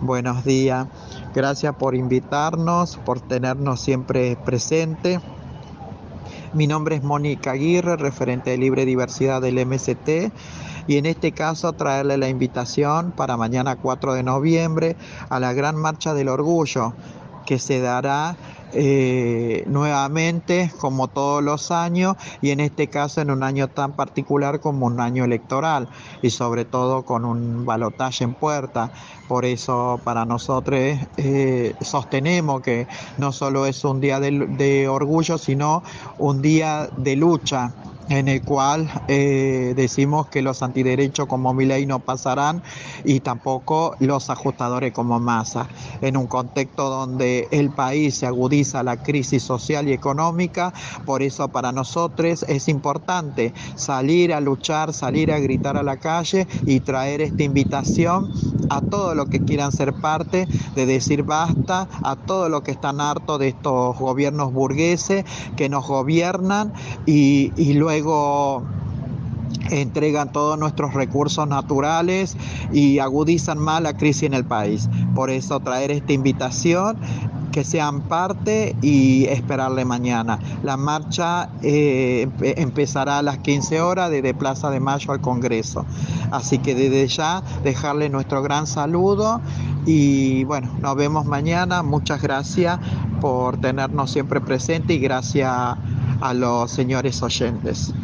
Buenos días. Gracias por invitarnos, por tenernos siempre presente. Mi nombre es Mónica Aguirre, referente de Libre Diversidad del MST, y en este caso traerle la invitación para mañana 4 de noviembre a la Gran Marcha del Orgullo, que se dará eh, nuevamente como todos los años y en este caso en un año tan particular como un año electoral y sobre todo con un balotaje en puerta. Por eso para nosotros eh, sostenemos que no solo es un día de orgullo, sino un día de lucha en el cual eh, decimos que los antiderechos como Milei no pasarán y tampoco los ajustadores como Massa. En un contexto donde el país se agudiza la crisis social y económica, por eso para nosotros es importante salir a luchar, salir a gritar a la calle y traer esta invitación a todos los que quieran ser parte de decir basta, a todos los que están hartos de estos gobiernos burgueses que nos gobiernan y, y luego luego entregan todos nuestros recursos naturales y agudizan más la crisis en el país. Por eso traer esta invitación que sean parte y esperarle mañana. La marcha eh, empezará a las 15 horas desde Plaza de Mayo al Congreso. Así que desde ya dejarle nuestro gran saludo y bueno, nos vemos mañana. Muchas gracias por tenernos siempre presente y gracias a los señores oyentes.